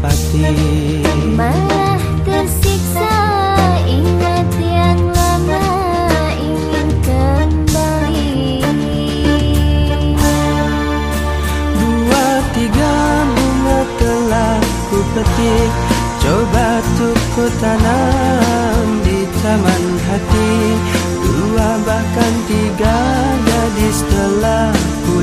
dapati Malah tersiksa ingat yang lama ingin kembali Dua tiga bunga telah ku petik Coba tuh ku tanam taman hati. Dua bahkan tiga gadis telah kulirik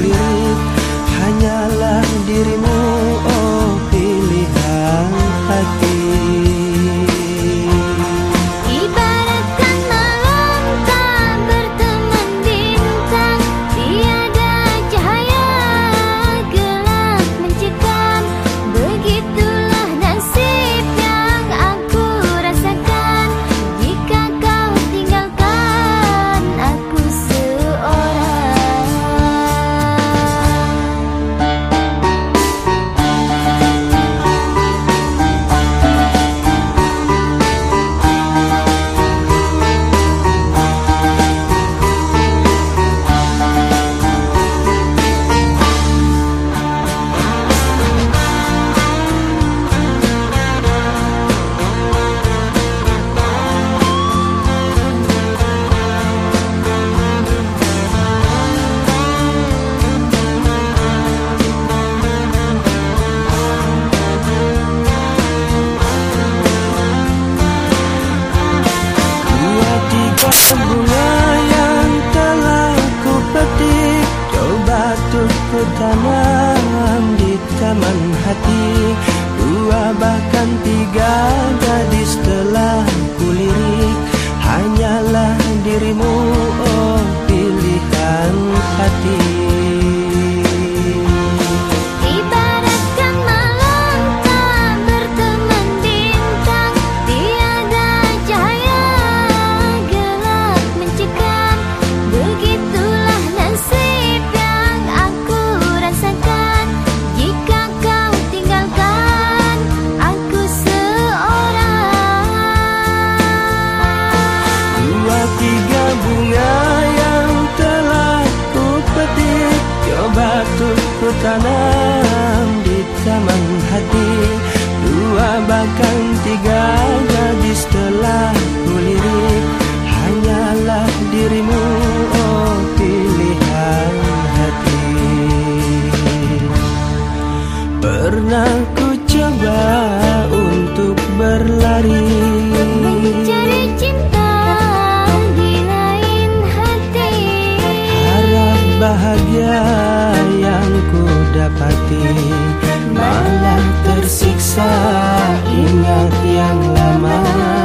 tanam di taman hati Dua bahkan tiga gadis telah kulirik. Hanyalah dirimu tanam di taman hati. Dua bahkan tiga gadis telah kulirik. Hanyalah dirimu oh pilihan hati. Pernah dapati Malah tersiksa ingat yang lama.